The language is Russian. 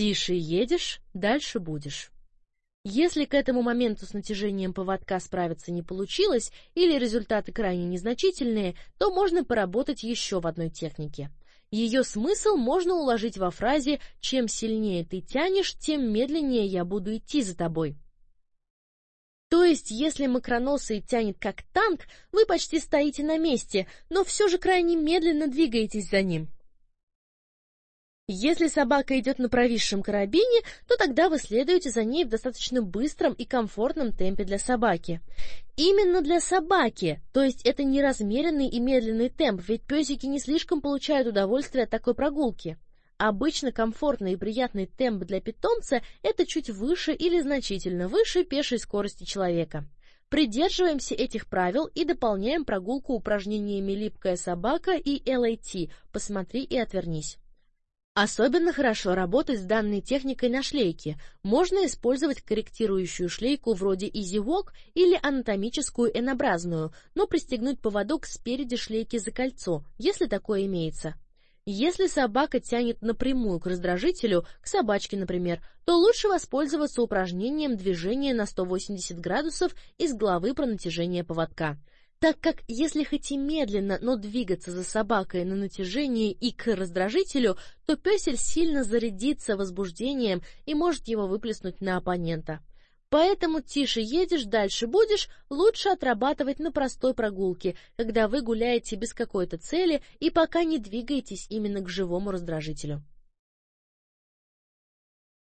Тише едешь, дальше будешь. Если к этому моменту с натяжением поводка справиться не получилось или результаты крайне незначительные, то можно поработать еще в одной технике. Ее смысл можно уложить во фразе «чем сильнее ты тянешь, тем медленнее я буду идти за тобой». То есть, если макроносый тянет как танк, вы почти стоите на месте, но все же крайне медленно двигаетесь за ним. Если собака идет на провисшем карабине, то тогда вы следуете за ней в достаточно быстром и комфортном темпе для собаки. Именно для собаки, то есть это не размеренный и медленный темп, ведь песики не слишком получают удовольствие от такой прогулки. Обычно комфортный и приятный темп для питомца – это чуть выше или значительно выше пешей скорости человека. Придерживаемся этих правил и дополняем прогулку упражнениями «Липкая собака» и LAT – «Посмотри и отвернись». Особенно хорошо работать с данной техникой на шлейке. Можно использовать корректирующую шлейку вроде Easy Walk или анатомическую N-образную, но пристегнуть поводок спереди шлейки за кольцо, если такое имеется. Если собака тянет напрямую к раздражителю, к собачке, например, то лучше воспользоваться упражнением движения на 180 градусов из главы про натяжение поводка так как если хоть и медленно, но двигаться за собакой на натяжении и к раздражителю, то песель сильно зарядится возбуждением и может его выплеснуть на оппонента. Поэтому тише едешь, дальше будешь, лучше отрабатывать на простой прогулке, когда вы гуляете без какой-то цели и пока не двигаетесь именно к живому раздражителю.